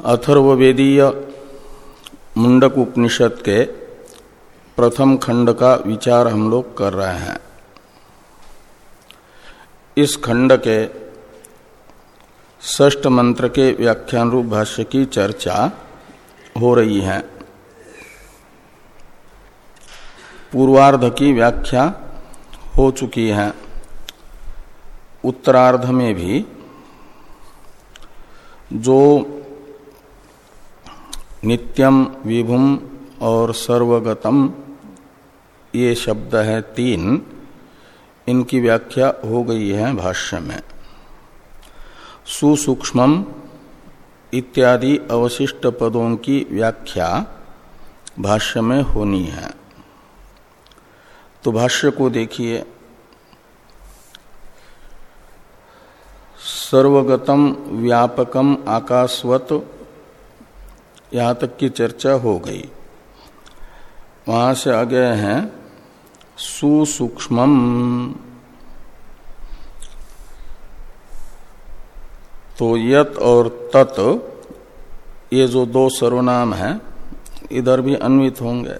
अथर्वेदीय मुंडक उपनिषद के प्रथम खंड का विचार हम लोग कर रहे हैं। इस खंड के ष्ट मंत्र के व्याख्यान रूप भाष्य की चर्चा हो रही है। पूर्वार्ध की व्याख्या हो चुकी है। उत्तरार्ध में भी जो नित्यम विभुम और सर्वगतम। ये शब्द है तीन। इनकी व्याख्या हो गई है भाष्य में। सुसूक्ष्म इत्यादि अवशिष्ट पदों की व्याख्या भाष्य में होनी है। तो भाष्य को देखिए। सर्वगतम, व्यापकम, आकाशवत यहाँ तक की चर्चा हो गई। वहाँ से आगे हैं सुसूक्ष्म तो यत और तत्, ये जो दो सर्वनाम हैं, इधर भी अन्वित होंगे।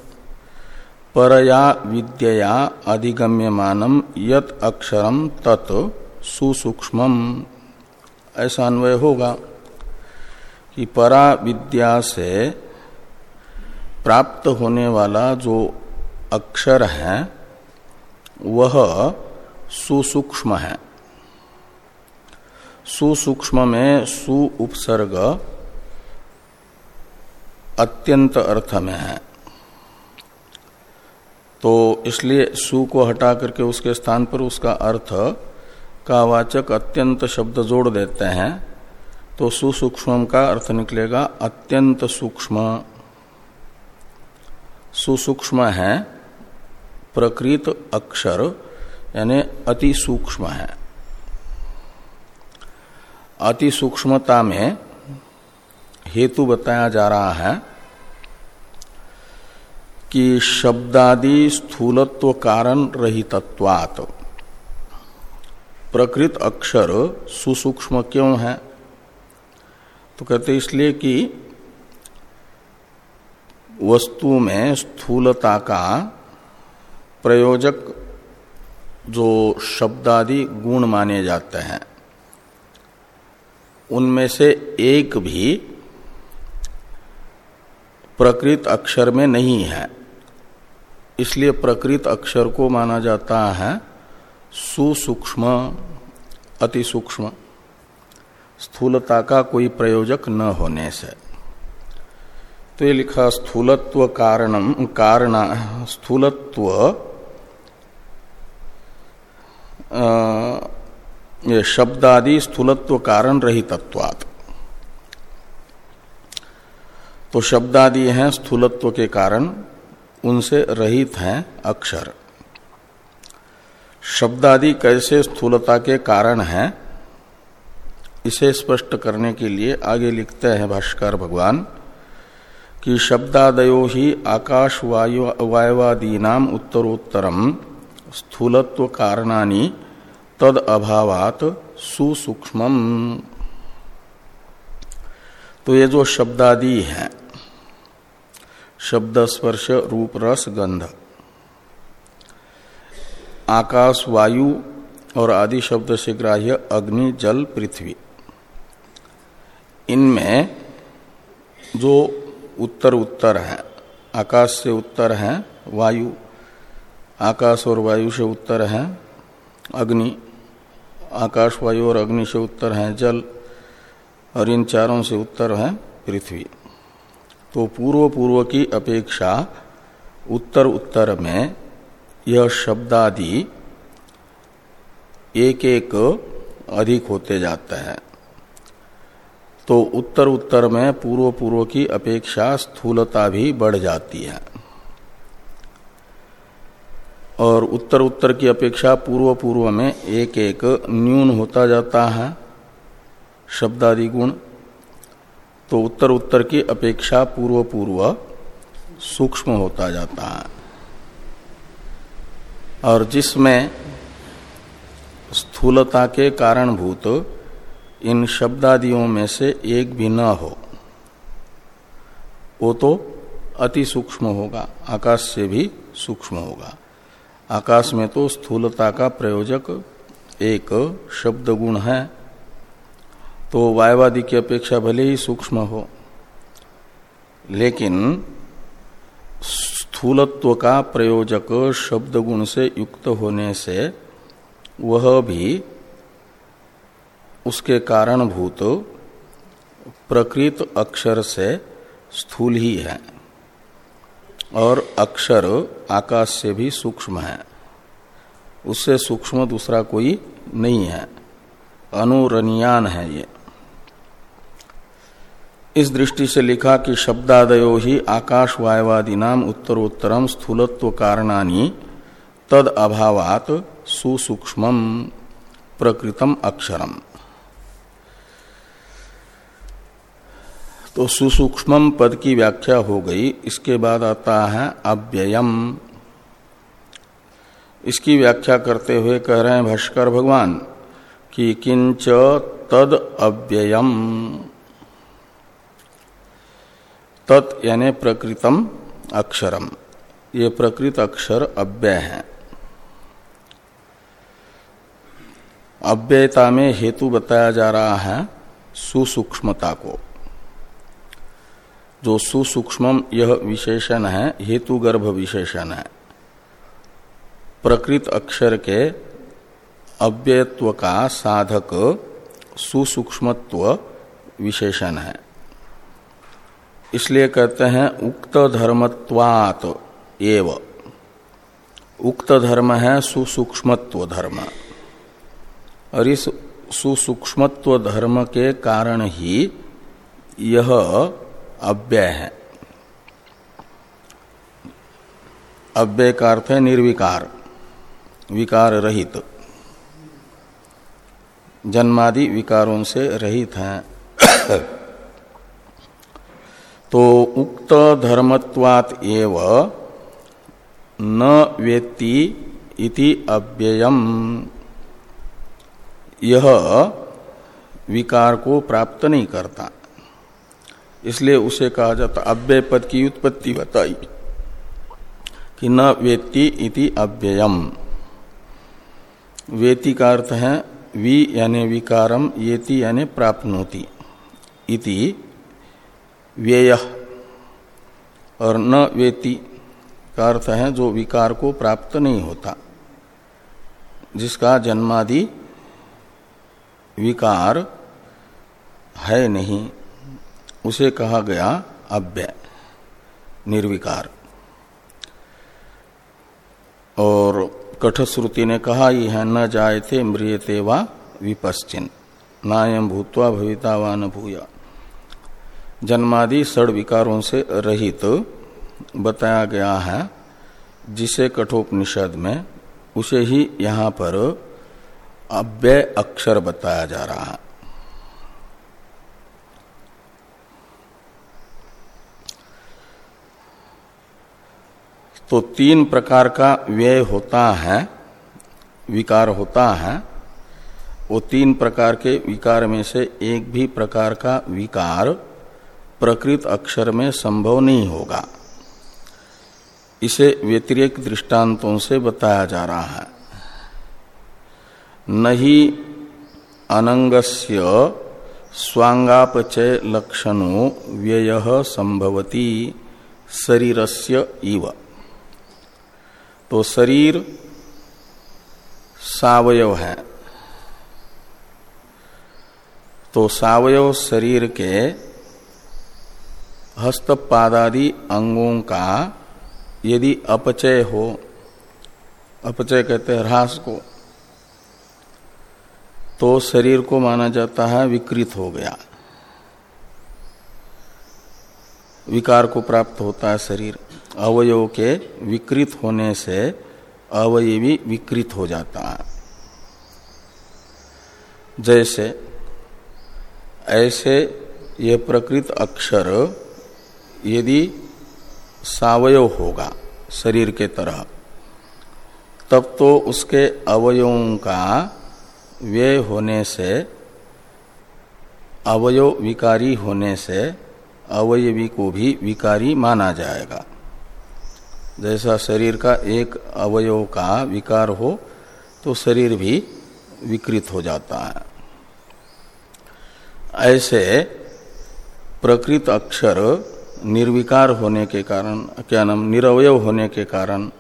परया विद्यया अधिगम्यमानम, यत अक्षरम तत् सुसूक्ष्म ऐसा अन्वय होगा। कि परा विद्या से प्राप्त होने वाला जो अक्षर है, वह सुसूक्ष्म है। सुसूक्ष्म में सु उपसर्ग अत्यंत अर्थ में है। तो इसलिए सु को हटा करके उसके स्थान पर उसका अर्थ का वाचक अत्यंत शब्द जोड़ देते हैं। तो सुसूक्ष्म का अर्थ निकलेगा अत्यंत सूक्ष्म। सुसूक्ष्म है प्रकृत अक्षर, यानी अति सूक्ष्म है। अति सूक्ष्मता में हेतु बताया जा रहा है कि शब्दादि स्थूलत्व कारण रहितत्वात्। प्रकृत अक्षर सुसूक्ष्म क्यों है? तो कहते इसलिए कि वस्तु में स्थूलता का प्रयोजक जो शब्दादि गुण माने जाते हैं, उनमें से एक भी प्रकृत अक्षर में नहीं है। इसलिए प्रकृत अक्षर को माना जाता है सुसूक्ष्म अति सूक्ष्म स्थूलता का कोई प्रयोजक न होने से। तो ये लिखा, स्थूलत्व कारणम कारण, स्थूलत्व ये शब्दादि स्थूलत्व कारण रहितत्वात्। तो शब्दादि हैं, स्थूलत्व के कारण, उनसे रहित हैं अक्षर। शब्दादि कैसे स्थूलता के कारण हैं? इसे स्पष्ट करने के लिए आगे लिखते हैं भाष्कर भगवान, कि शब्दादयो ही आकाश वायु वायवादीनाम उत्तरोत्तरम स्थूलत्व कारणानि तद अभावात सुसूक्ष्म तो ये जो शब्दादि है शब्द स्पर्श रूप रस गंध आकाश वायु और आदि शब्द से ग्राह्य अग्नि, जल, पृथ्वी इनमें जो उत्तर उत्तर है, आकाश से उत्तर है, वायु, आकाश और वायु से उत्तर है, अग्नि, आकाश, वायु और अग्नि से उत्तर है, जल, और इन चारों से उत्तर है पृथ्वी। तो पूर्व पूर्व की अपेक्षा उत्तर उत्तर में यह शब्दादि एक एक अधिक होते जाते हैं। तो उत्तर उत्तर में पूर्व पूर्व की अपेक्षा स्थूलता भी बढ़ जाती है। और उत्तर उत्तर की अपेक्षा पूर्व पूर्व में एक एक न्यून होता जाता है शब्दादि गुण। तो उत्तर उत्तर की अपेक्षा पूर्व पूर्व सूक्ष्म होता जाता है। और जिसमें स्थूलता के कारणभूत इन शब्दादियों में से एक भी न हो, वो तो अति सूक्ष्म होगा, आकाश से भी सूक्ष्म होगा। आकाश में तो स्थूलता का प्रयोजक एक शब्द गुण है तो वायवादी की अपेक्षा भले ही सूक्ष्म हो, लेकिन स्थूलत्व का प्रयोजक शब्द गुण से युक्त होने से वह भी उसके कारणभूत प्रकृत अक्षर से स्थूल ही है और अक्षर आकाश से भी सूक्ष्म है। उससे सूक्ष्म दूसरा कोई नहीं है। अनुरनियान है ये। इस दृष्टि से लिखा कि शब्दादयो ही आकाश वायवादी नाम उत्तरोत्तरम स्थूलत्व कारणानी तद अभावात सुसूक्ष्म प्रकृतम अक्षरम। तो सुसूक्ष्म पद की व्याख्या हो गई। इसके बाद आता है अव्ययम। इसकी व्याख्या करते हुए कह रहे हैं भाष्कर भगवान कि किंच तद अव्ययम। तत् प्रकृतम अक्षरम। ये प्रकृत अक्षर अव्यय है। अव्ययता में हेतु बताया जा रहा है सुसूक्ष्मता को। जो सुसूक्ष्म यह विशेषण है हेतु गर्भ विशेषण है। प्रकृत अक्षर के अव्ययत्व का साधक सुसूक्ष्मत्व विशेषण है। इसलिए कहते हैं, उक्त धर्मत्वात एव। उक्त धर्म है सुसूक्ष्मत्व धर्म। और इस सुसूक्ष्मत्व धर्म के कारण ही यह अव्यय है। अव्यय का अर्थ है निर्विकार, विकार रहित। जन्मादि विकारों से रहित हैं। तो उक्त धर्मत्वात एव न वेत्ति इति अव्ययम। यह विकार को प्राप्त नहीं करता। इसलिए उसे कहा जाता, अव्यय पद की उत्पत्ति बताई, कि न वेत्ति इति अव्ययम। वेति का अर्थ है, वी यानी विकारम, येति यानी प्राप्नोति। इति व्यय। और न वेति का अर्थ है, जो विकार को प्राप्त नहीं होता, जिसका जन्मादि विकार है नहीं। उसे कहा गया अव्यय, निर्विकार। और कठश्रुति ने कहा ही है न जायते मृियते वा विपश्चिन। नायम भूतवा भविता वा न भूया। जन्मादि सड़ विकारों से रहित तो बताया गया है, जिसे कठोपनिषद में उसे ही यहाँ पर अव्यय अक्षर बताया जा रहा है। तो तीन प्रकार का व्यय होता है, विकार होता है। वो तीन प्रकार के विकार में से एक भी प्रकार का विकार प्रकृत अक्षर में संभव नहीं होगा। इसे व्यतिरिक दृष्टांतों से बताया जा रहा है। नहीं अनंगस्य स्वांगापचय लक्षणों व्यय संभवती शरीरस्य इव। तो शरीर सावयव है। तो सावयव शरीर के हस्तपादादि अंगों का यदि अपचय हो, अपचय कहते हैं, ह्रास को तो शरीर को माना जाता है विकृत हो गया। विकार को प्राप्त होता है शरीर। अवयव के विकृत होने से अवयवी विकृत हो जाता है। जैसे, ऐसे ये प्रकृत अक्षर यदि सावयव होगा शरीर के तरह, तब तो उसके अवयवों का व्यय होने से, अवयव विकारी होने से अवयवी को भी विकारी माना जाएगा। जैसा शरीर का एक अवयव का विकार हो तो शरीर भी विकृत हो जाता है। ऐसे प्रकृत अक्षर निर्विकार होने के कारण, क्या नाम निरवय होने के कारण,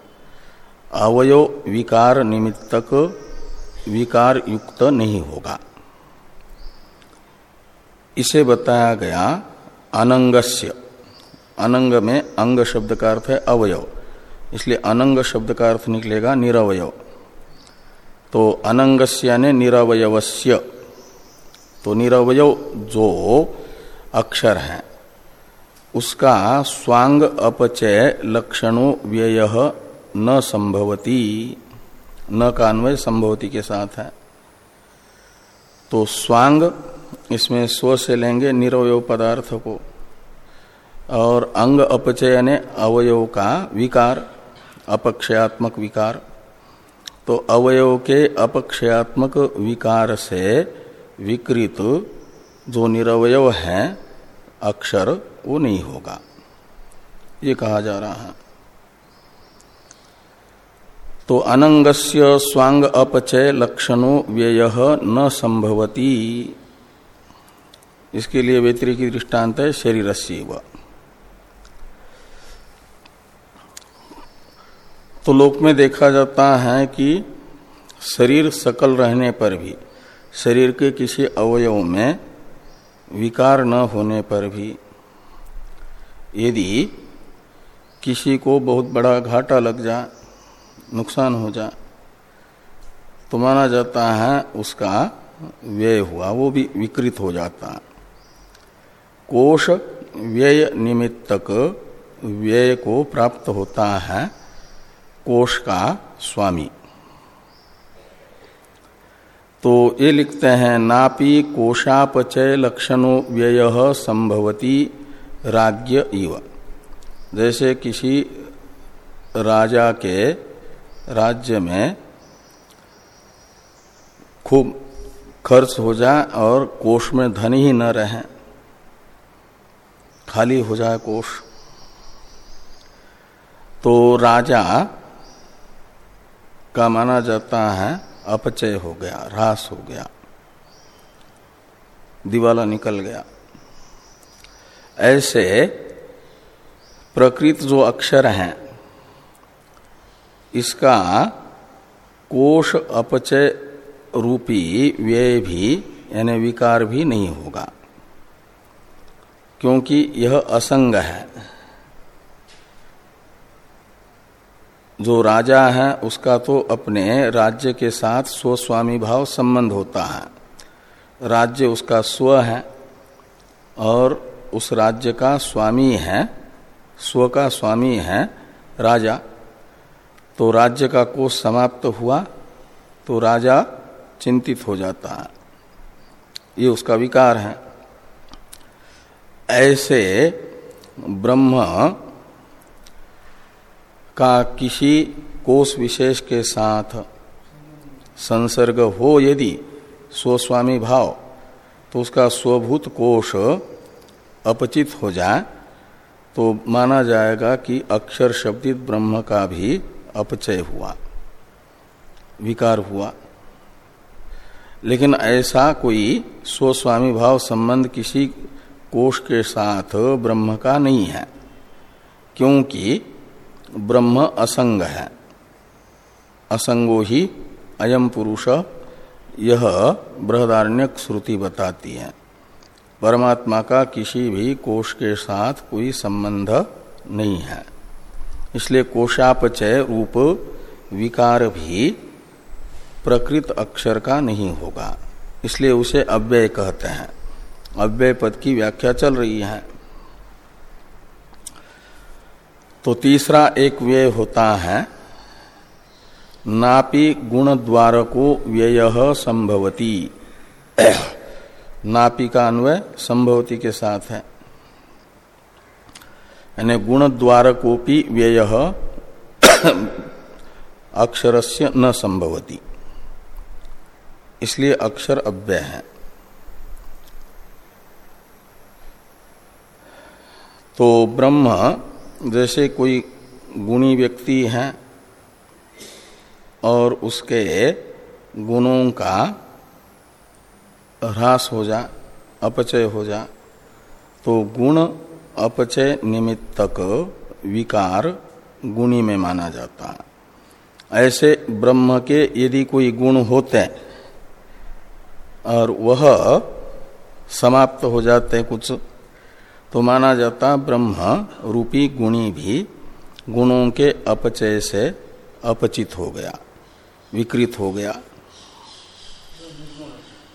अवयव विकार निमित्तक विकार युक्त नहीं होगा। इसे बताया गया अनंगस्य। अनंग में अंग शब्द का अर्थ है अवयव। इसलिए अनंग शब्द का अर्थ निकलेगा निरवय तो अनंगस्य यानी निरवयवस्य। तो निरवय जो अक्षर है, उसका स्वांग अपचय लक्षणों व्यय न संभवती, न का अन्वय संभवती के साथ है। तो स्वांग इसमें स्व से लेंगे निरवय पदार्थ को। और अंग अपचय ने अवयव का विकार। अपक्षयात्मक विकार। तो अवयव के अपक्षयात्मक विकार से विकृत जो निरवय है, अक्षर, वो नहीं होगा। ये कहा जा रहा है। तो अनंगस्य स्वांग अपचय लक्षणों व्यय न संभवती। इसके लिए व्यतिरिक दृष्टांत है शरीर से व तो लोक में देखा जाता है कि शरीर सकल रहने पर भी, शरीर के किसी अवयव में विकार न होने पर भी, यदि किसी को बहुत बड़ा घाटा लग जाए नुकसान हो जाए तो माना जाता है उसका व्यय हुआ, वो भी विकृत हो जाता। कोष व्यय निमित्तक व्यय को प्राप्त होता है। कोष का स्वामी। तो ये लिखते हैं, नापी कोशापचय लक्षणों व्यय संभवती राज्य इव। जैसे किसी राजा के राज्य में खूब खर्च हो जाए और कोष में धन ही न रहे, खाली हो जाए कोष तो राजा का माना जाता है, अपचय हो गया, ह्रास हो गया, दिवाला निकल गया। ऐसे प्रकृत जो अक्षर हैं, इसका कोष अपचय रूपी व्यय भी, यानी विकार भी नहीं होगा, क्योंकि यह असंग है। जो राजा है, उसका तो अपने राज्य के साथ स्वस्वामी भाव संबंध होता है। राज्य उसका स्व है और उस राज्य का स्वामी है, स्व का स्वामी है राजा। तो राज्य का कोष समाप्त हुआ तो राजा चिंतित हो जाता है। ये उसका विकार है। ऐसे ब्रह्म का किसी कोष विशेष के साथ संसर्ग हो यदि स्वस्वामी भाव तो उसका स्वभूत कोष अपचित हो जाए तो माना जाएगा कि अक्षर शब्दित ब्रह्म का भी अपचय हुआ, विकार हुआ। लेकिन ऐसा कोई स्वस्वामी भाव संबंध किसी कोष के साथ ब्रह्म का नहीं है, क्योंकि ब्रह्म असंग है। असंगो ही अयम पुरुष यह बृहदारण्यक श्रुति बताती है। परमात्मा का किसी भी कोष के साथ कोई संबंध नहीं है। इसलिए कोशापचय रूप विकार भी प्रकृत अक्षर का नहीं होगा। इसलिए उसे अव्यय कहते हैं। अव्यय पद की व्याख्या चल रही है। तो तीसरा एक व्यय होता है। नापि गुण द्वार को व्यय संभवती। नापी का अन्वय संभवती के साथ है। यानी गुण द्वार द्वारकोपी व्यय अक्षरस्य न संभवती। इसलिए अक्षर अव्यय है। तो ब्रह्म जैसे कोई गुणी व्यक्ति है और उसके गुणों का ह्रास हो जा, अपचय हो जा तो गुण अपचय निमित्तक विकार गुणी में माना जाता है। ऐसे ब्रह्म के यदि कोई गुण होते और वह समाप्त हो जाते कुछ तो माना जाता ब्रह्म रूपी गुणी भी गुणों के अपचय से अपचित हो गया, विकृत हो गया।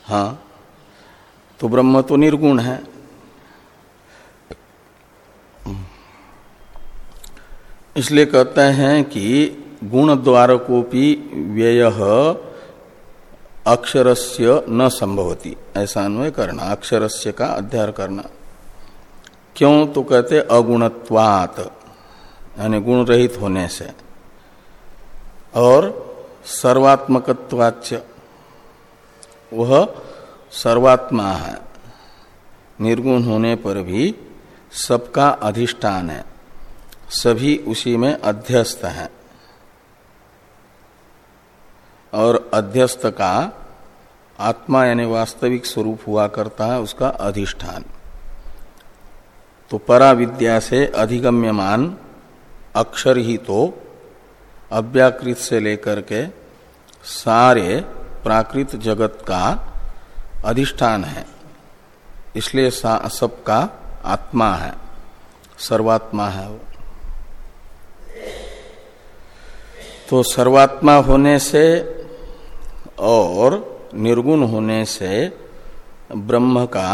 हाँ तो ब्रह्म तो निर्गुण है। इसलिए कहते हैं कि गुण द्वारकोपी व्यय अक्षरस्य न संभवती। ऐसा अन्वय करना, अक्षरस्य का अध्ययन करना। क्यों? तो कहते अगुणत्वात, यानी गुण रहित होने से। और सर्वात्मकत्वाच्य, वह सर्वात्मा है। निर्गुण होने पर भी सबका अधिष्ठान है। सभी उसी में अध्यस्त हैं। और अध्यस्त का आत्मा, यानी वास्तविक स्वरूप हुआ करता है, उसका अधिष्ठान। तो परा विद्या से अधिगम्यमान अक्षर ही तो अव्याकृत से लेकर के सारे प्राकृत जगत का अधिष्ठान है। इसलिए सबका आत्मा है, सर्वात्मा है वो। तो सर्वात्मा होने से और निर्गुण होने से ब्रह्म का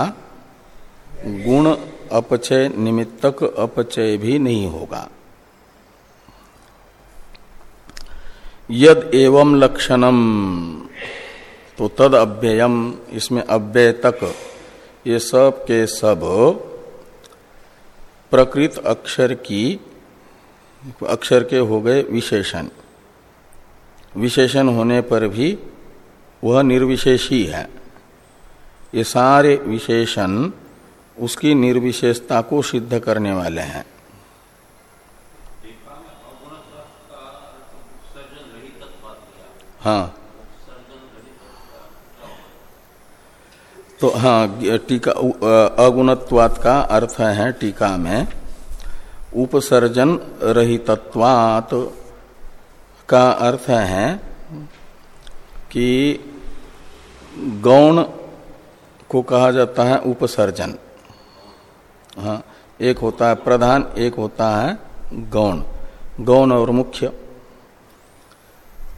गुण अपचय निमित्तक अपचय भी नहीं होगा। यद एवं लक्षणम तो तद अव्ययम, इसमें अव्यय तक, ये सब के सब प्रकृत अक्षर की, अक्षर के हो गए विशेषण। विशेषण होने पर भी वह निर्विशेषी है। ये सारे विशेषण उसकी निर्विशेषता को सिद्ध करने वाले हैं। हाँ। तो हाँ टीका अगुणत्वात का अर्थ है टीका में, उपसर्जन रहितत्वात का अर्थ है कि गौण को कहा जाता है उपसर्जन। हाँ एक होता है प्रधान, एक होता है गौण। गौण और मुख्य।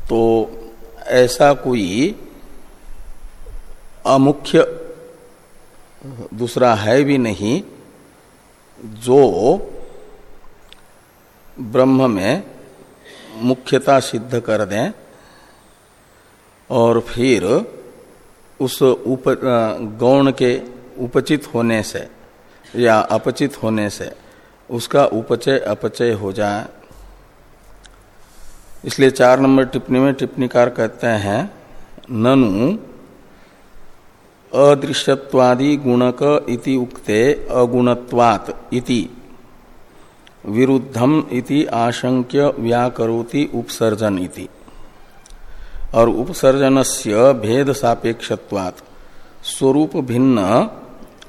तो ऐसा कोई अमुख्य दूसरा है भी नहीं, जो ब्रह्म में मुख्यता सिद्ध कर दें और फिर उस उप, गौण के उपचित होने से या अपचित होने से उसका उपचय अपचय हो जाए। इसलिए चार नंबर टिप्पणी में टिप्पणीकार कहते हैं, ननु अदृश्यवादी गुणक इति उक्ते अगुणत्वात् इति, विरुद्धम इति आशंक्य व्याकरोति उपसर्जन इति। और उपसर्जन से भेद सापेक्षत्वात्, स्वरूप भिन्न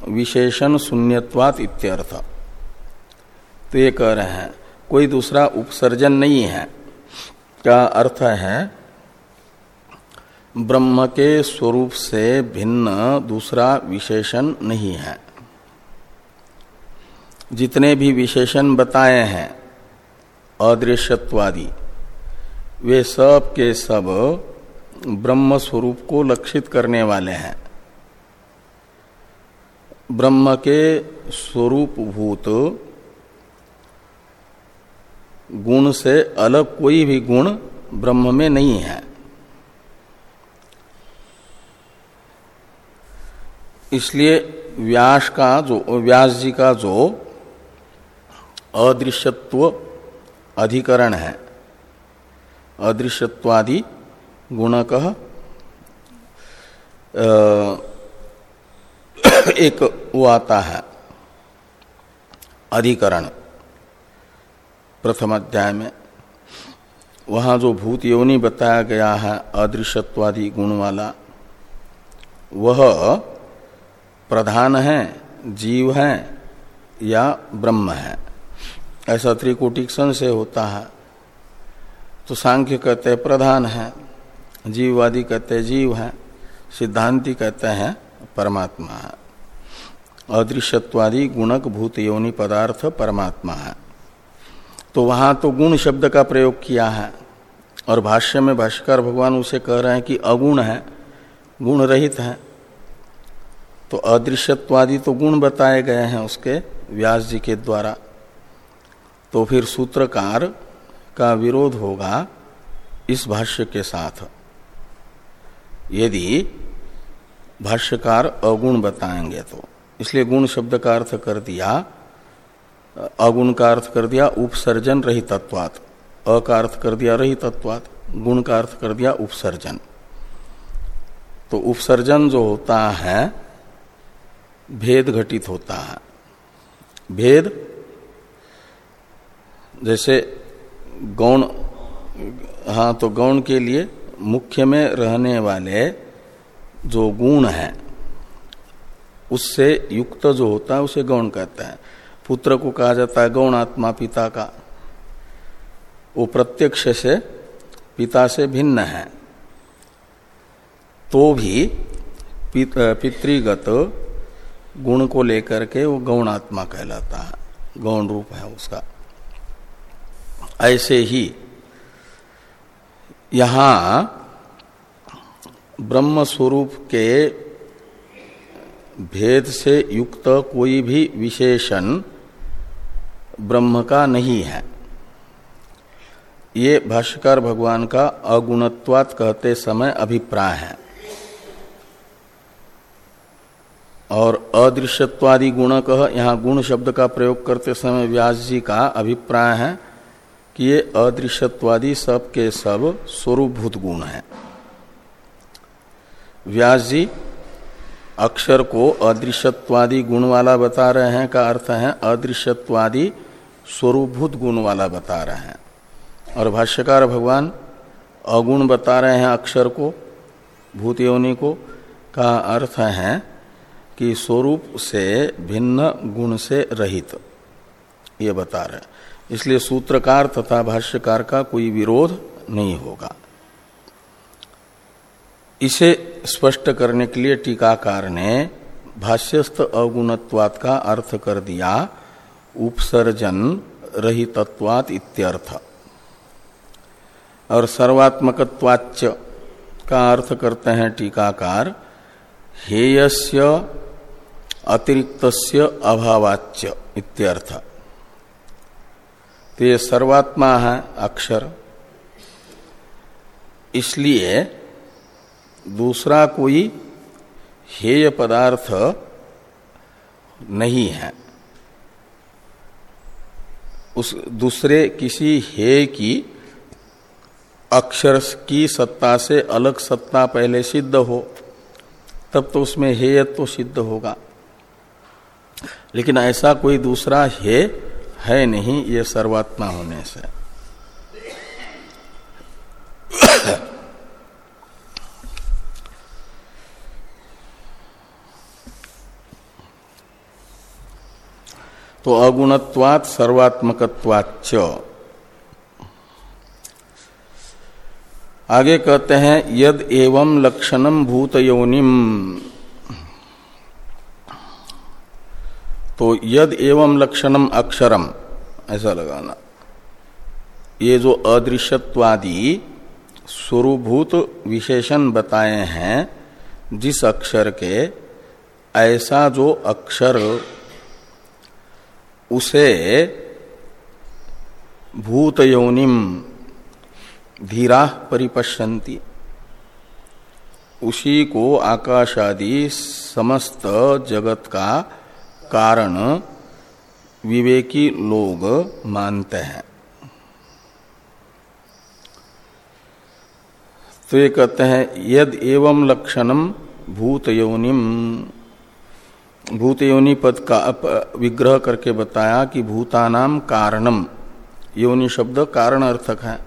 विशेषण शून्यवात इत्यर्थ। तो ये कह रहे हैं, कोई दूसरा उपसर्जन नहीं है। का अर्थ है? ब्रह्म के स्वरूप से भिन्न दूसरा विशेषण नहीं है। जितने भी विशेषण बताए हैं, अदृश्यत्वादि, वे सब के सब ब्रह्म स्वरूप को लक्षित करने वाले हैं। ब्रह्म के स्वरूप भूत गुण से अलग कोई भी गुण ब्रह्म में नहीं है। इसलिए व्यास का जो, व्यास जी का जो अदृश्यत्व अधिकरण है, अदृश्यत्वादि गुणक एक वो आता है, अधिकरण, प्रथम अध्याय में। वहाँ जो भूत योनि बताया गया है, अदृश्यत्वादि गुण वाला, वह प्रधान है, जीव है, या ब्रह्म है। ऐसा त्रिकोटिक संशय होता है। तो सांख्य कहते हैं, प्रधान है, जीववादी कहते हैं, जीव है, सिद्धांति कहते हैं, परमात्मा है। अदृश्यत्वादि गुणक भूत योनि पदार्थ परमात्मा है। तो वहाँ तो गुण शब्द का प्रयोग किया है और भाष्य में भाष्कर भगवान उसे कह रहे हैं कि अगुण है, गुण रहित है। तो अदृश्यत्वादि तो गुण बताए गए हैं उसके व्यास जी के द्वारा। तो फिर सूत्रकार का विरोध होगा इस भाष्य के साथ। यदि भाष्यकार अगुण बताएँगे तो। इसलिए गुण शब्द का अर्थ कर दिया, अगुण का अर्थ कर दिया, उपसर्जन रही तत्वात अ का अर्थ कर दिया रही तत्वात गुण का अर्थ कर दिया उपसर्जन। तो उपसर्जन जो होता है, भेद घटित होता है। भेद, जैसे गौण हाँ तो गौण के लिए मुख्य में रहने वाले जो गुण है उससे युक्त जो होता है, उसे गौण कहते हैं। पुत्र को कहा जाता है गौण आत्मा पिता का। वो प्रत्यक्ष से पिता से भिन्न है। तो भी पितृगत गुण को लेकर के वो गौण आत्मा कहलाता है। गौण रूप है उसका। ऐसे ही यहाँ ब्रह्म स्वरूप के भेद से युक्त कोई भी विशेषण ब्रह्म का नहीं है। ये भाष्यकार भगवान का अगुणत्वात कहते समय अभिप्राय है। और अदृश्यत्वादि गुण कह यहाँ गुण शब्द का प्रयोग करते समय व्यास जी का अभिप्राय है कि ये अदृश्यत्वादि सब के सब स्वरूपभूत गुण है। व्यास जी अक्षर को अदृश्यत्वादि गुण वाला बता रहे हैं का अर्थ है अदृश्यत्वादि स्वरूपभूत गुण वाला बता रहे हैं। और भाष्यकार भगवान अगुण बता रहे हैं अक्षर को, भूत योनि को, का अर्थ है कि स्वरूप से भिन्न गुण से रहित। ये बता रहे हैं। इसलिए सूत्रकार तथा भाष्यकार का कोई विरोध नहीं होगा। इसे स्पष्ट करने के लिए टीकाकार ने भाष्यस्थ अगुणत्वात का अर्थ कर दिया, उपसर्जन रहितत्वात इत्यर्थ। और सर्वात्मकत्वाच का अर्थ करते हैं टीकाकार, हेयस्य अतिरिक्त अभावाच्य इत्यर्थ। तो ये सर्वात्मा है अक्षर। इसलिए दूसरा कोई हेय पदार्थ नहीं है। उस दूसरे किसी हेय की अक्षर की सत्ता से अलग सत्ता पहले सिद्ध हो, तब तो उसमें हेयत्व तो सिद्ध होगा। लेकिन ऐसा कोई दूसरा हे है नहीं, ये सर्वात्मा होने से। तो अगुणत्वात सर्वात्मकत्वाच आगे कहते हैं, यद एवं लक्षणम भूत योनिम तो यद एवं लक्षणम अक्षरम ऐसा लगाना। ये जो अदृश्यत्वादि स्वरूभूत विशेषण बताए हैं, जिस अक्षर के, ऐसा जो अक्षर उसे भूत योनिम धीरा परिपश्यंती उसी को आकाशादि समस्त जगत का कारण विवेकी लोग मानते हैं। तो ये कहते हैं, यद एवं लक्षणम भूत योनिम भूत योनि पद का विग्रह करके बताया कि भूतानाम कारणम। योनि शब्द कारण अर्थक है।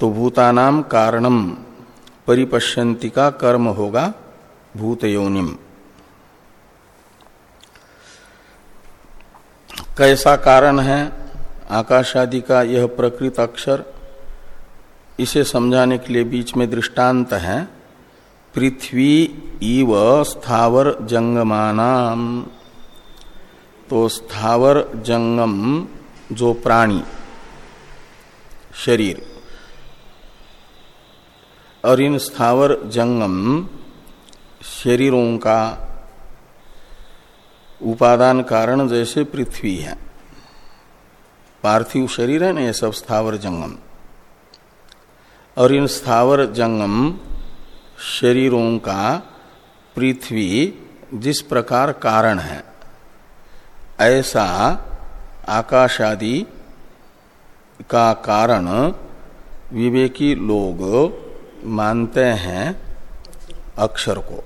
तो भूतानाम कारणम, परिपश्यंती का कर्म होगा भूत योनिम कैसा कारण है? आकाश आदि का यह प्रकृत अक्षर, इसे समझाने के लिए बीच में दृष्टांत है। पृथ्वी इव स्थावर जंगमानाम। तो स्थावर जंगम जो प्राणी, शरीर, और इन स्थावर जंगम शरीरों का उपादान कारण जैसे पृथ्वी है। पार्थिव शरीर है ना ये सब स्थावर जंगम। और इन स्थावर जंगम शरीरों का पृथ्वी जिस प्रकार कारण है, ऐसा आकाश आदि का कारण विवेकी लोग मानते हैं अक्षर को।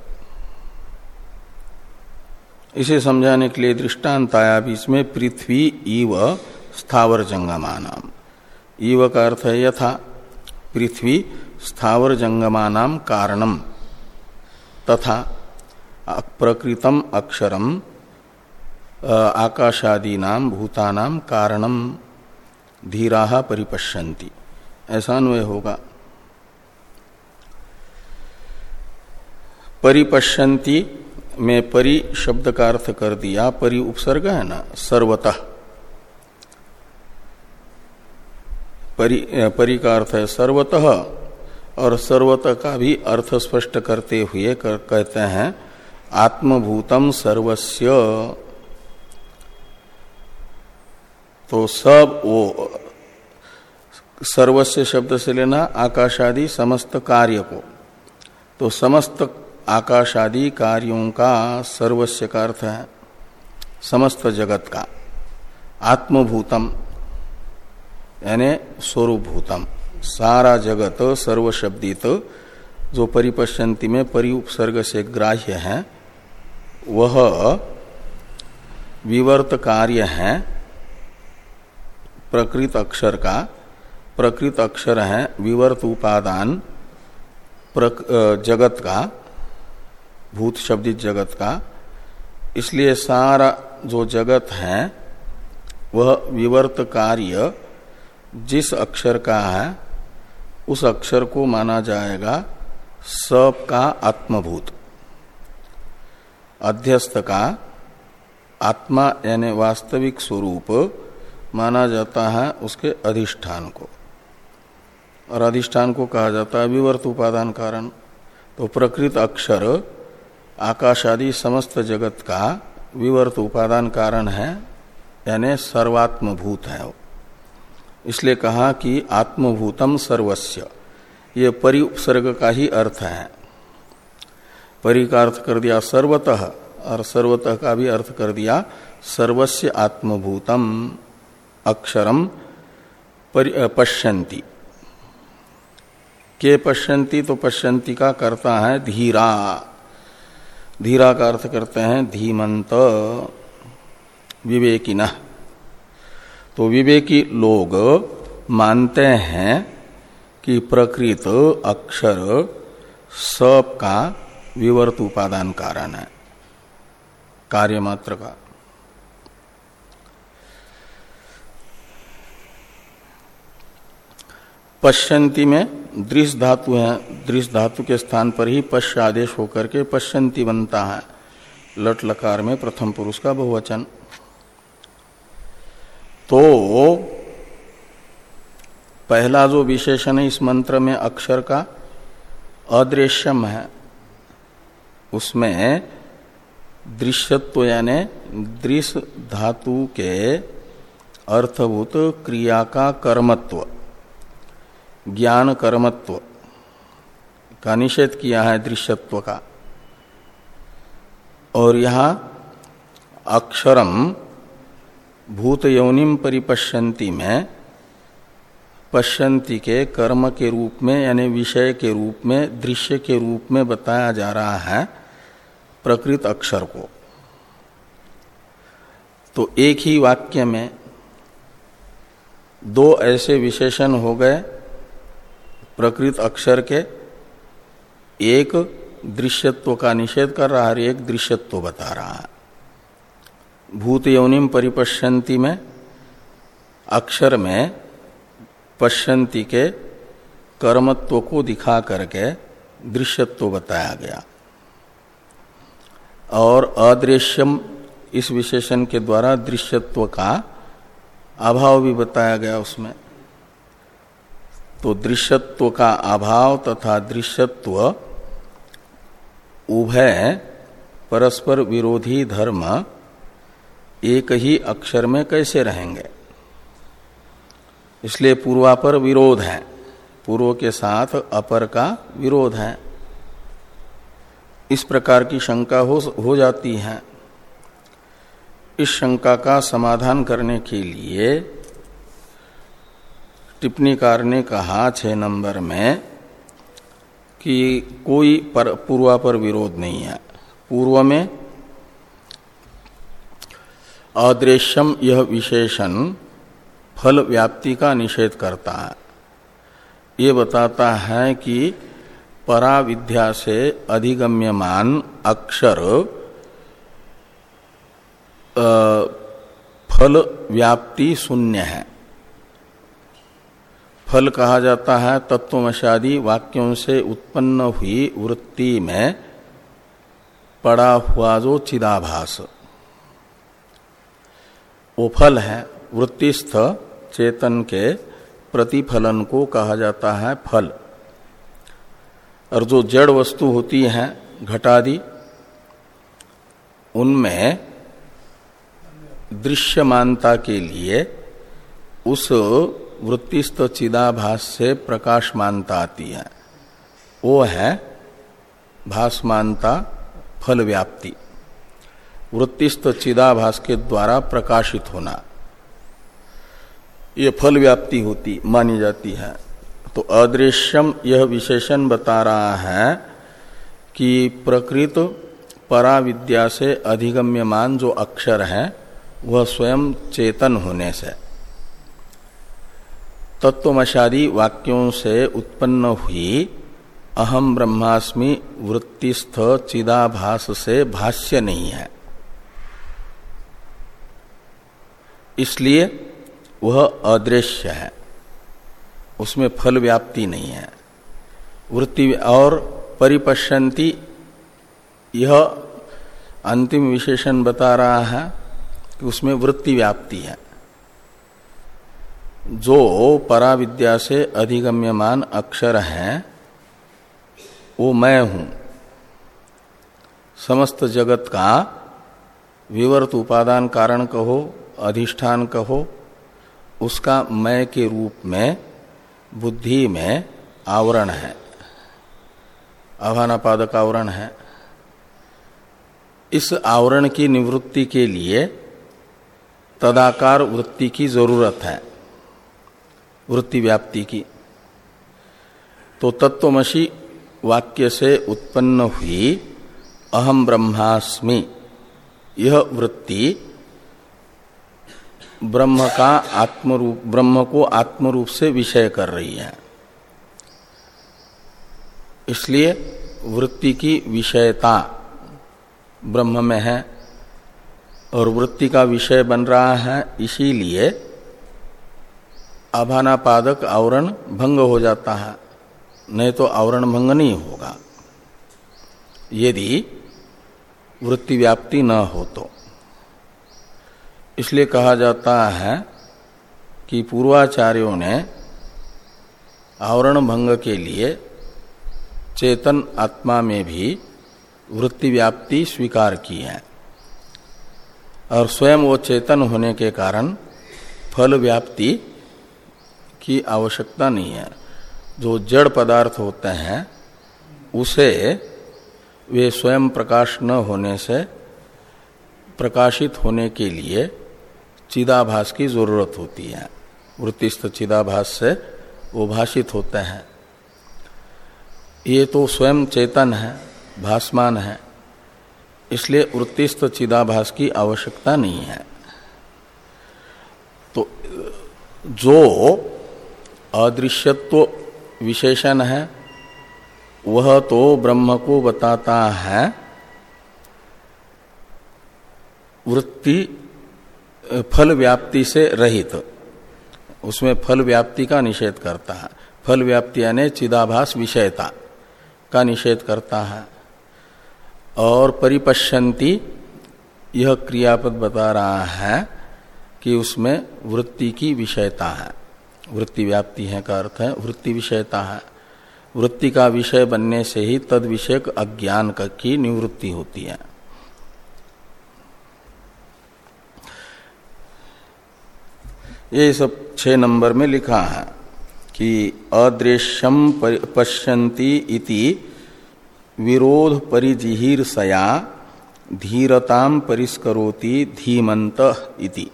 इसे समझाने के लिए दृष्टांत आया बीच में पृथ्वी इव स्थावर जंगमानाम। इव का अर्थ है यथा, पृथ्वी स्थावर जंगमानाम कारणम तथा प्रकृतम अक्षरम आकाशादीना भूतानाम कारणम धीरा परिपश्यन्ति। ऐसा अन्वय होगा। परिपश्यन्ति में परि शब्द का अर्थ कर दिया परि उपसर्ग है ना सर्वतः। परि, परि का अर्थ है सर्वतः। और सर्वतः का भी अर्थ स्पष्ट करते हुए कर, कहते हैं आत्मभूतम सर्वस्य। तो सब वो सर्वस्व शब्द से लेना आकाश आदि समस्त कार्य को। तो समस्त आकाश आदि कार्यों का सर्वस्व का अर्थ है समस्त जगत का। आत्मभूतम यानी स्वरूपभूतम। सारा जगत सर्वशब्दित जो परिपश्यंती में परिउपसर्ग से ग्राह्य है वह विवर्त कार्य है प्रकृत अक्षर का प्रकृत अक्षर है विवर्त उपादान प्रक, जगत का भूत शब्दित जगत का इसलिए सारा जो जगत है वह विवर्त कार्य जिस अक्षर का है उस अक्षर को माना जाएगा सब का आत्मभूत। अध्यस्त का आत्मा यानी वास्तविक स्वरूप माना जाता है उसके अधिष्ठान को। और अधिष्ठान को कहा जाता है विवर्त उपादान कारण। तो प्रकृत अक्षर, आकाश आदि समस्त जगत का विवर्त उपादान कारण है, यानी सर्वात्मभूत है वो। इसलिए कहा कि आत्मभूतम सर्वस्व ये परि उपसर्ग का ही अर्थ है। परि का अर्थ कर दिया सर्वतः, और सर्वतः का भी अर्थ कर दिया सर्वस्व आत्मभूतम। अक्षरम पश्यंती के पश्यंती तो पश्यंती का करता है धीरा। धीरा का अर्थ करते हैं धीमंत। विवेकिना तो विवेकी लोग मानते हैं कि प्रकृत अक्षर सब का विवर्त उपादान कारण है। कार्य मात्र का। पश्यंती में दृश धातु है। दृश धातु के स्थान पर ही पश्य आदेश होकर के पश्यंती बनता है। लट लकार में प्रथम पुरुष का बहुवचन। तो पहला जो विशेषण है इस मंत्र में अक्षर का अदृश्यम है। उसमें दृश्यत्व यानी दृश्य धातु के अर्थभूत क्रिया का कर्मत्व, ज्ञान कर्मत्व का निषेध किया है दृश्यत्व का। और यहाँ अक्षरम भूत यौनिम परिपश्यंती में पश्यंती के कर्म के रूप में, यानी विषय के रूप में, दृश्य के रूप में बताया जा रहा है प्रकृत अक्षर को। तो एक ही वाक्य में दो ऐसे विशेषण हो गए प्रकृत अक्षर के। एक दृश्यत्व का निषेध कर रहा है एक दृश्यत्व बता रहा है। भूत यौनिम परिपश्यंती में, अक्षर में पश्यंती के कर्मत्व को दिखा करके दृश्यत्व बताया गया। और अदृश्यम इस विशेषण के द्वारा दृश्यत्व का अभाव भी बताया गया उसमें। तो दृश्यत्व का अभाव तथा दृश्यत्व उभय परस्पर विरोधी धर्म एक ही अक्षर में कैसे रहेंगे? इसलिए पूर्वापर विरोध है। पूर्व के साथ अपर का विरोध है। इस प्रकार की शंका हो, हो जाती है। इस शंका का समाधान करने के लिए टिप्पणीकार ने कहा छह नंबर में कि कोई पर पूर्वा पर विरोध नहीं है। पूर्व में अदृश्यम यह विशेषण फल व्याप्ति का निषेध करता है। ये बताता है कि पराविद्या से अधिगम्यमान अक्षर फल व्याप्ति शून्य है। फल कहा जाता है तत्वमशादी वाक्यों से उत्पन्न हुई वृत्ति में पड़ा हुआ जो चिदाभास। वो फल है। वृत्तिस्थ चेतन के प्रतिफलन को कहा जाता है फल। और जो जड़ वस्तु होती है, घटादि, उनमें दृश्यमानता के लिए उस वृत्तिस्थ चिदाभास से प्रकाशमानता आती है। वो है भासमानता, फल व्याप्ति। वृत्तिस्थ चिदाभास के द्वारा प्रकाशित होना। ये फल व्याप्ति होती, मानी जाती है। तो अदृश्यम यह विशेषण बता रहा है कि प्रकृत पराविद्या से अधिगम्यमान जो अक्षर है, वह स्वयं चेतन होने से, तत्वमशादी वाक्यों से उत्पन्न हुई अहम ब्रह्मास्मि वृत्तिस्थ चिदाभास से भाष्य नहीं है। इसलिए वह अदृश्य है। उसमें फल व्याप्ति नहीं है। वृत्ति और परिपश्यंती यह अंतिम विशेषण बता रहा है कि उसमें वृत्ति व्याप्ति है। जो पराविद्या से अधिगम्यमान अक्षर हैं, वो मैं हूँ। समस्त जगत का विवर्त उपादान कारण कहो अधिष्ठान कहो, उसका मैं के रूप में, बुद्धि में आवरण है। आभानापादक आवरण है। इस आवरण की निवृत्ति के लिए तदाकार वृत्ति की ज़रूरत है, वृत्ति व्याप्ति की। तो तत्वमसी वाक्य से उत्पन्न हुई अहम ब्रह्मास्मि, यह वृत्ति ब्रह्म का आत्मरूप, ब्रह्म को आत्मरूप से विषय कर रही है। इसलिए वृत्ति की विषयता ब्रह्म में है और वृत्ति का विषय बन रहा है, इसीलिए आभानापादक आवरण भंग हो जाता है, नहीं तो आवरण भंग नहीं होगा। यदि वृत्ति व्याप्ति न हो तो। इसलिए कहा जाता है कि पूर्वाचार्यों ने आवरण भंग के लिए चेतन आत्मा में भी वृत्ति व्याप्ति स्वीकार की है। और स्वयं वो चेतन होने के कारण फल व्याप्ति की आवश्यकता नहीं है। जो जड़ पदार्थ होते हैं, उसे वे स्वयं प्रकाश न होने से प्रकाशित होने के लिए चिदाभास की ज़रूरत होती है। वृत्तिस्थ चिदाभास से वो भाषित होते हैं। ये तो स्वयं चेतन है, भासमान है, इसलिए वृत्तिस्थ चिदाभास की आवश्यकता नहीं है। तो जो अदृश्यत्व विशेषण है, वह तो ब्रह्म को बताता है। वृत्ति फल व्याप्ति से रहित। उसमें फल व्याप्ति का निषेध करता है। फल व्याप्ति यानी चिदाभास विषयता का निषेध करता है। और परिपश्यंती यह क्रियापद बता रहा है कि उसमें वृत्ति की विषयता है। वृत्ति व्याप्ति है का अर्थ है वृत्ति विषयता है। वृत्ति का विषय बनने से ही तद विषयक अज्ञान की निवृत्ति होती है। ये सब छह नंबर में लिखा है कि अदृश्यम इति विरोध परिजिहीर्षया धीरताम परिष्करोति धीमंत इति।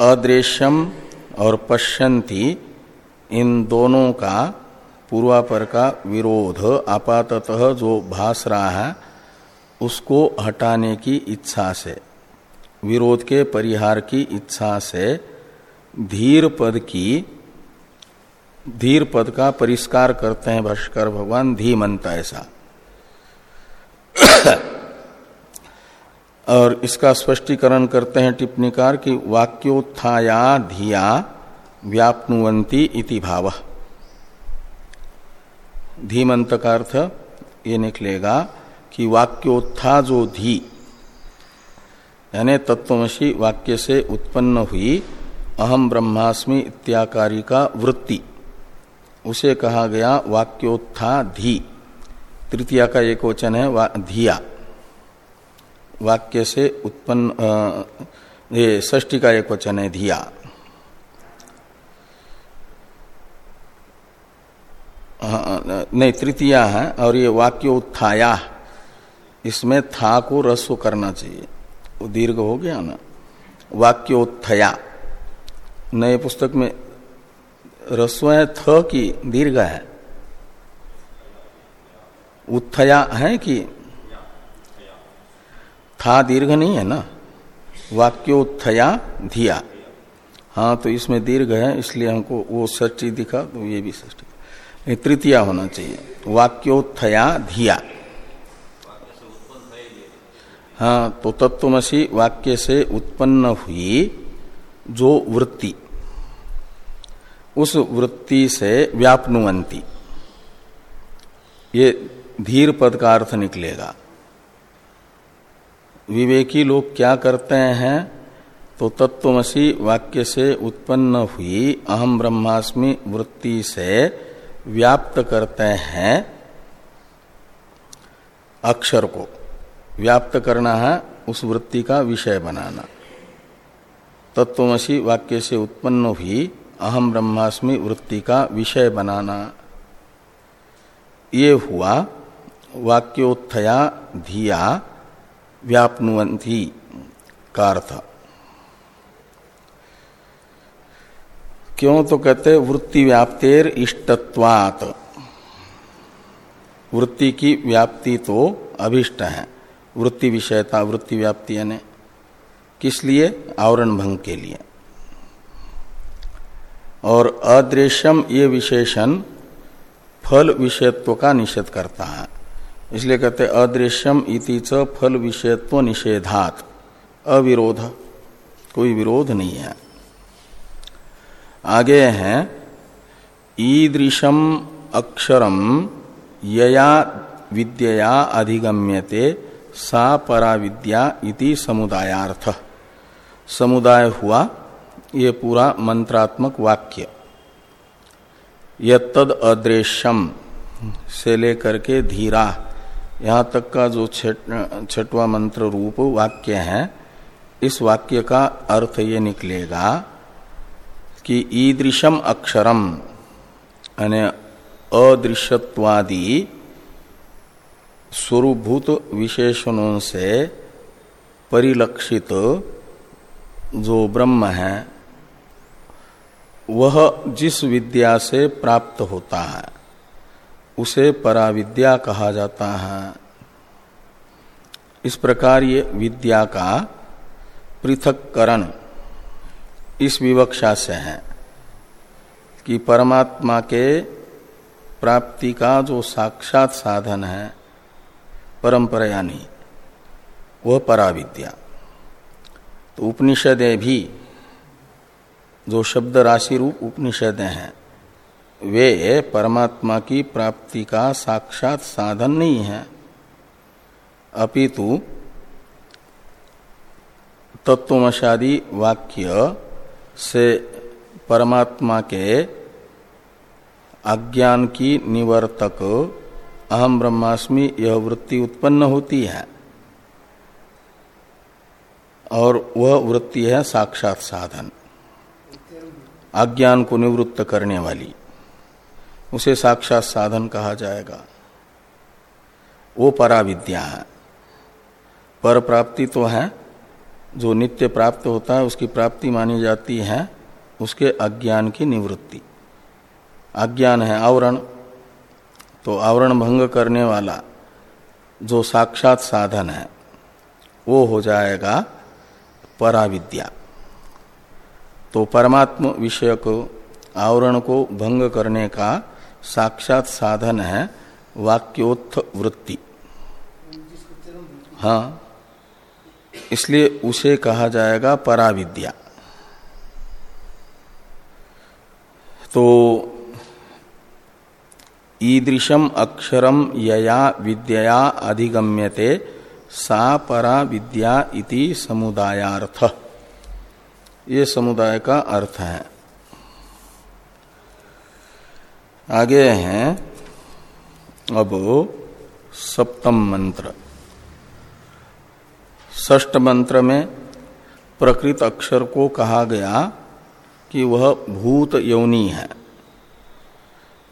अदृश्यम और पश्यन्ति, इन दोनों का पूर्वापर का विरोध आपाततः जो भास रहा है, उसको हटाने की इच्छा से। विरोध के परिहार की इच्छा से धीर पद की, धीर पद का परिष्कार करते हैं भाष्कर भगवान धीमंत ऐसा। और इसका स्पष्टीकरण करते हैं टिप्पणीकार कि वाक्योत्थाया धिया व्यापनुवंती इति भाव। धीमंत का अर्थ ये निकलेगा कि वाक्योत्था जो धी यानी तत्वमसी वाक्य से उत्पन्न हुई अहम ब्रह्मास्मि इत्याकारी का वृत्ति। उसे कहा गया वाक्योत्था धी तृतीया का एक वचन है वा, धिया। वाक्य से उत्पन्न ये ष्टी का एक वचन है धिया। नहीं तृतीया है और ये वाक्योत्थाया। इसमें था को रस्व करना चाहिए। दीर्घ हो गया ना। वाक्योत्थया। नए पुस्तक में रस्व थ की दीर्घ है। उत्थया है कि था दीर्घ नहीं है ना। वाक्योत्थया धिया। हाँ तो इसमें दीर्घ है, इसलिए हमको वो ष्टी दिखा तो ये भी ष्टी तृतीया होना चाहिए। वाक्योत्थया धिया। हाँ तो तत्वमसी वाक्य से उत्पन्न हुई जो वृत्ति। उस वृत्ति से व्यापनुवंती। ये धीर पद का अर्थ निकलेगा। विवेकी लोग क्या करते हैं? तो तत्वमसी वाक्य से उत्पन्न हुई अहम ब्रह्मास्मि वृत्ति से व्याप्त करते हैं अक्षर को। व्याप्त करना है, उस वृत्ति का विषय बनाना। तत्वमसी वाक्य से उत्पन्न भी अहम ब्रह्मास्मि वृत्ति का विषय बनाना। ये हुआ, वाक्योत्थया धिया व्यापनुवंती का अर्थ। क्यों तो कहते, वृत्ति व्याप्तेर इष्टत्वात। वृत्ति की व्याप्ति तो अभिष्ट है। वृत्ति विषयता वृत्ति व्याप्ति यानी किस लिए? आवरण भंग के लिए। और अदृश्यम ये विशेषण फल विषयत्व का निषेध करता है। इसलिए कहते अदृश्यम इति च फल विषयत्व निषेधात। अविरोध। कोई विरोध नहीं है। आगे हैं, ईदृशम अक्षरम यया विद्या अधिगम्यते सा पराविद्या इति समुदायार्थ। समुदाय हुआ, ये पूरा मंत्रात्मक वाक्य। यद अदृश्यम से लेकर के धीरा, यहाँ तक का जो छठवा मंत्र रूप वाक्य है, इस वाक्य का अर्थ ये निकलेगा कि ईदृशम अक्षरम, यानी अदृश्यवादी स्वरूभूत विशेषणों से परिलक्षित जो ब्रह्म है, वह जिस विद्या से प्राप्त होता है, उसे पराविद्या कहा जाता है। इस प्रकार ये विद्या का पृथककरण इस विवक्षा से है कि परमात्मा के प्राप्ति का जो साक्षात साधन है परंपरा नहीं वह पराविद्या। तो उपनिषदें भी जो शब्द राशि रूप उपनिषदें हैं, वे परमात्मा की प्राप्ति का साक्षात साधन नहीं है। अपितु तत्वमशादी वाक्य से परमात्मा के अज्ञान की निवर्तक अहम ब्रह्मास्मि, यह वृत्ति उत्पन्न होती है। और वह वृत्ति है साक्षात साधन। अज्ञान को निवृत्त करने वाली। उसे साक्षात साधन कहा जाएगा। वो पराविद्या है। पर प्राप्ति तो है। जो नित्य प्राप्त होता है, उसकी प्राप्ति मानी जाती है। उसके अज्ञान की निवृत्ति। अज्ञान है आवरण। तो आवरण भंग करने वाला जो साक्षात साधन है, वो हो जाएगा पराविद्या। तो परमात्म विषय को आवरण को भंग करने का साक्षात साधन है वाक्योत्थ वृत्ति। हाँ इसलिए उसे कहा जाएगा पराविद्या। तो ईदृशम अक्षरम यया विद्या अधिगम्यते, सा परा विद्या इति समुदायार्थ। ये समुदाय का अर्थ है। आगे हैं। अब सप्तम मंत्र। ष्ट मंत्र में प्रकृत अक्षर को कहा गया कि वह भूत यौनी है।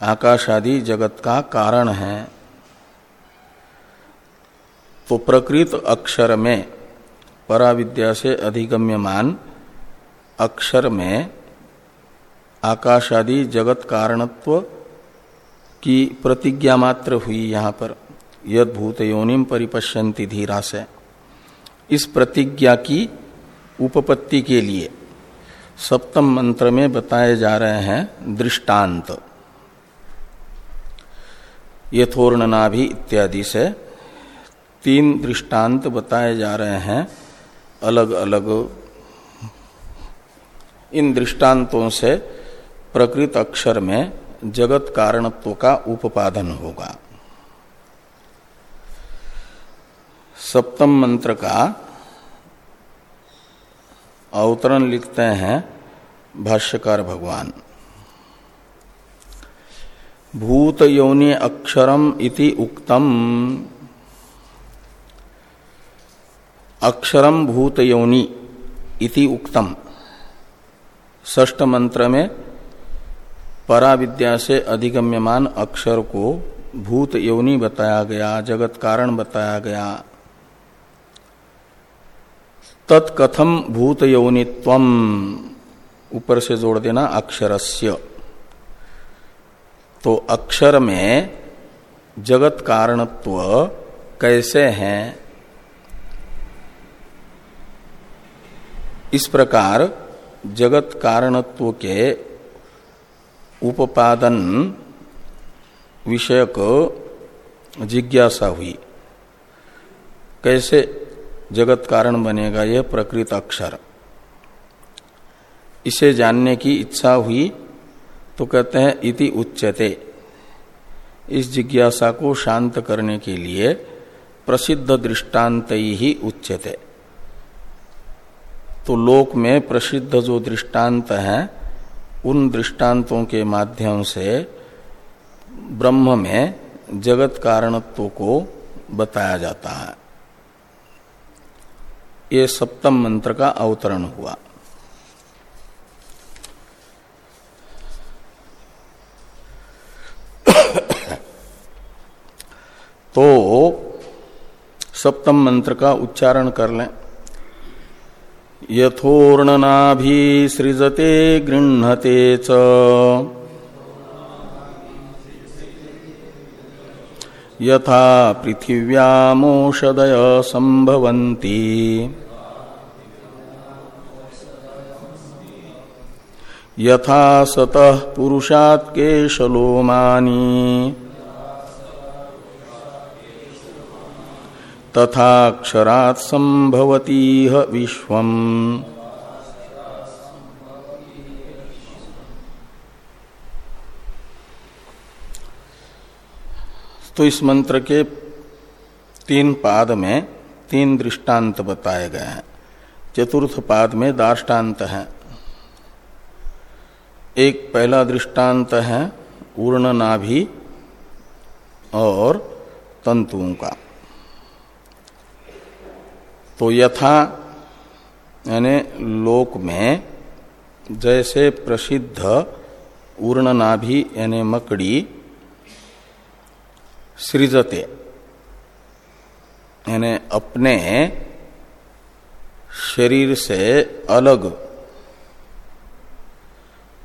आकाश आदि जगत का कारण है। तो प्रकृत अक्षर में पराविद्या से अधिगम्यमान अक्षर में आकाश आदि जगत कारणत्व की प्रतिज्ञा मात्र हुई यहाँ पर। यद भूत योनिम परिपश्यंति धीरा से इस प्रतिज्ञा की उपपत्ति के लिए सप्तम मंत्र में बताए जा रहे हैं दृष्टांत। यथोर्णनाभि इत्यादि से तीन दृष्टांत बताए जा रहे हैं अलग अलग इन दृष्टांतों से प्रकृत अक्षर में जगत कारणत्व का उपादन होगा। सप्तम मंत्र का अवतरण लिखते हैं भाष्यकार भगवान। भूत यौनि अक्षरम इति उक्तम। अक्षरम भूत यौनि इति उक्तम। ष्ट मंत्र में पराविद्या से अधिगम्यमान अक्षर को भूत यौनि बताया गया, जगत कारण बताया गया। तत्कथम भूत यौनित्व ऊपर से जोड़ देना अक्षरस्य। तो अक्षर में जगत कारणत्व कैसे हैं? इस प्रकार जगत कारणत्व के उपादन विषयक जिज्ञासा हुई। कैसे जगत कारण बनेगा यह प्रकृत अक्षर? इसे जानने की इच्छा हुई तो कहते हैं, इति उच्चते इस जिज्ञासा को शांत करने के लिए प्रसिद्ध दृष्टांत ही उच्चते तो लोक में प्रसिद्ध जो दृष्टांत हैं, उन दृष्टांतों के माध्यम से ब्रह्म में जगत कारणत्व को बताया जाता है। ये सप्तम मंत्र का अवतरण हुआ। तो सप्तम मंत्र का उच्चारण कर लें। यथोर्णना भी सृजते गृहते च। यथा पृथिव्यामोषदय संभवती यथा सतः पुरुषात् केशलोमानी। तथा क्षरात संभवती विश्वम। तो इस मंत्र के तीन पाद में तीन दृष्टांत बताए गए हैं। चतुर्थ पाद में दाष्टान्त है। एक पहला दृष्टांत है उर्ण नाभि और तंतुओं का। तो यथा, यानी लोक में जैसे प्रसिद्ध उर्ण नाभि यानी मकड़ी सृजते, यानी अपने शरीर से अलग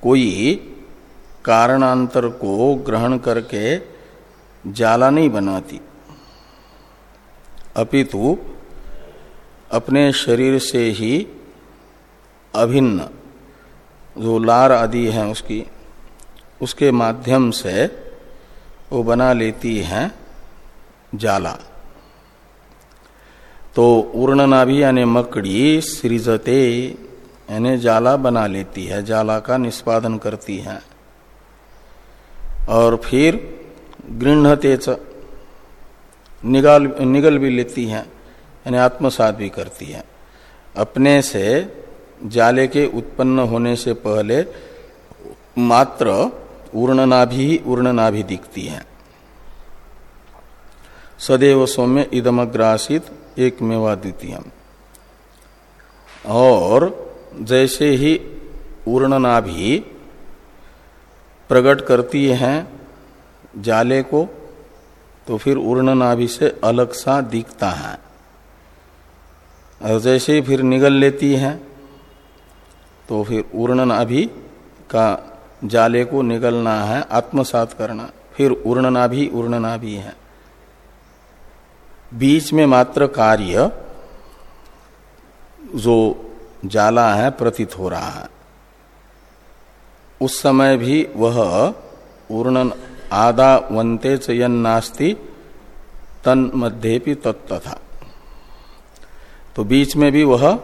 कोई कारणांतर को ग्रहण करके जाला नहीं बनाती। अपितु अपने शरीर से ही अभिन्न जो लार आदि है उसकी, उसके माध्यम से वो बना लेती है जाला। तो नाभि यानी मकड़ी सृजते, यानी जाला बना लेती है, जाला का निष्पादन करती है। और फिर गृहते निगल निगल भी लेती है। यानी आत्मसात भी करती है। अपने से, जाले के उत्पन्न होने से पहले मात्र उर्णनाभि ही उर्णनाभि दिखती है। सदैव सौम्य इदमग्रासित एक मेवा द्वितीय और जैसे ही उर्णनाभि प्रकट करती है जाले को तो फिर उर्णनाभि से अलग सा दिखता है। और जैसे ही फिर निगल लेती है तो फिर उर्णनाभि का जाले को निगलना है, आत्मसात करना। फिर उड़ना भी उड़ना भी है। बीच में मात्र कार्य जो जाला है, प्रतीत हो रहा है। उस समय भी वह उर्णन आदा वंते चयन नास्ति तन मध्य भी तत्तथा। तो बीच में भी वह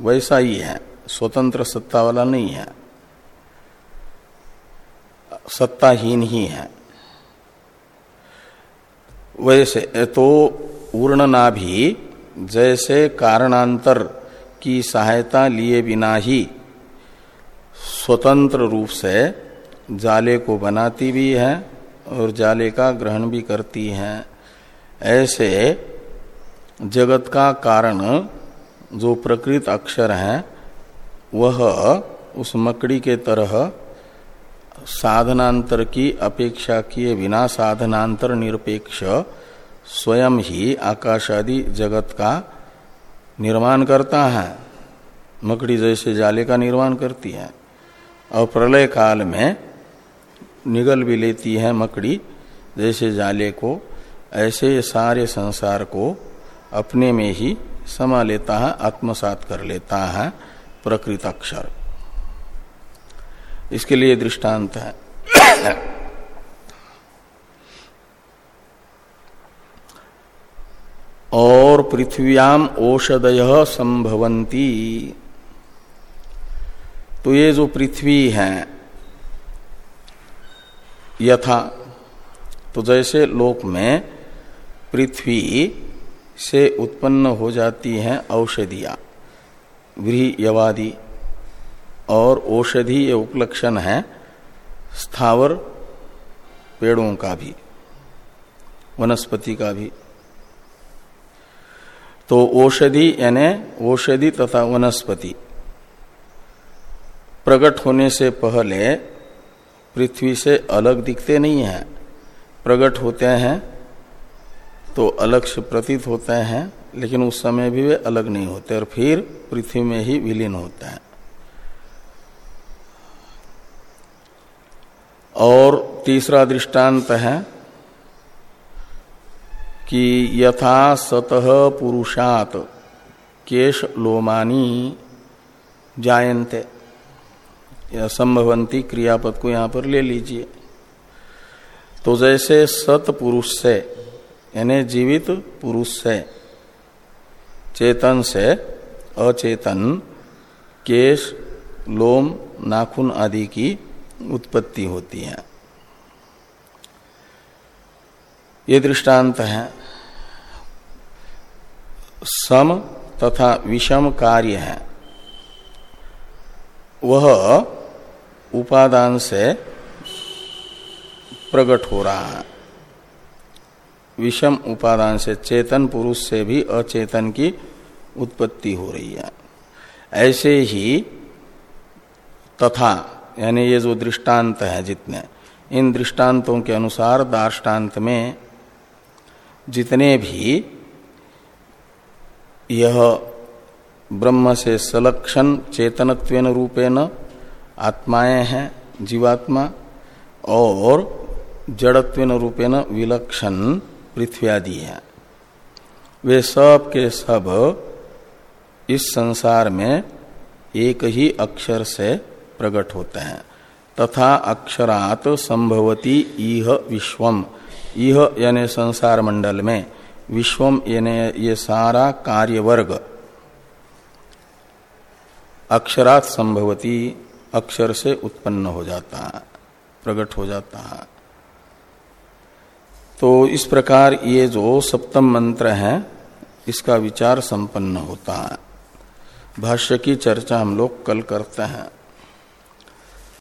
वैसा ही है, स्वतंत्र सत्ता वाला नहीं है। सत्ताहीन ही है। वैसे तो उर्णना भी जैसे कारणांतर की सहायता लिए बिना ही स्वतंत्र रूप से जाले को बनाती भी है और जाले का ग्रहण भी करती है। ऐसे जगत का कारण जो प्रकृत अक्षर है, वह उस मकड़ी के तरह साधनांतर की अपेक्षा किए बिना साधनांतर निरपेक्ष, स्वयं ही आकाश आदि जगत का निर्माण करता है। मकड़ी जैसे जाले का निर्माण करती है। और प्रलय काल में निगल भी लेती है मकड़ी जैसे जाले को, ऐसे सारे संसार को अपने में ही समा लेता है, आत्मसात कर लेता है, प्रकृत अक्षर। इसके लिए दृष्टांत है। और पृथ्व्याम औषधय संभवंती तो ये जो पृथ्वी है, यथा तो जैसे लोक में पृथ्वी से उत्पन्न हो जाती हैं औषधिया व्रीयवादी और औषधि ये उपलक्षण है स्थावर पेड़ों का भी, वनस्पति का भी। तो औषधि यानी औषधि तथा वनस्पति प्रकट होने से पहले पृथ्वी से अलग दिखते नहीं हैं, प्रकट होते हैं तो अलग से प्रतीत होते हैं, लेकिन उस समय भी वे अलग नहीं होते और फिर पृथ्वी में ही विलीन होते हैं। और तीसरा दृष्टांत है कि यथा सतह पुरुषात केश लोमानी जायन्ते। या संभवंती क्रियापद को यहाँ पर ले लीजिए। तो जैसे सत पुरुष से यानी जीवित पुरुष से। चेतन से, अचेतन, केश, लोम, नाखून आदि की उत्पत्ति होती है। ये दृष्टांत है। सम तथा विषम कार्य है। वह उपादान से प्रकट हो रहा है। विषम उपादान से चेतन पुरुष से भी अचेतन की उत्पत्ति हो रही है। ऐसे ही तथा, यानी ये जो दृष्टांत है जितने, इन दृष्टांतों के अनुसार दार्टान्त में जितने भी यह ब्रह्म से सलक्षण चेतनत्वेन रूपेण आत्माएँ हैं, जीवात्मा, और जड़त्वेन रूपेण विलक्षण पृथ्वी आदि है। वे सब के सब इस संसार में एक ही अक्षर से प्रकट होते हैं। तथा अक्षरात संभवती इह विश्वम। यह यानी संसार मंडल में, विश्वम यानी ये सारा कार्य वर्ग अक्षरात संभवती, अक्षर से उत्पन्न हो जाता है प्रकट हो जाता। है तो इस प्रकार ये जो सप्तम मंत्र है, इसका विचार संपन्न होता है। भाष्य की चर्चा हम लोग कल करते हैं।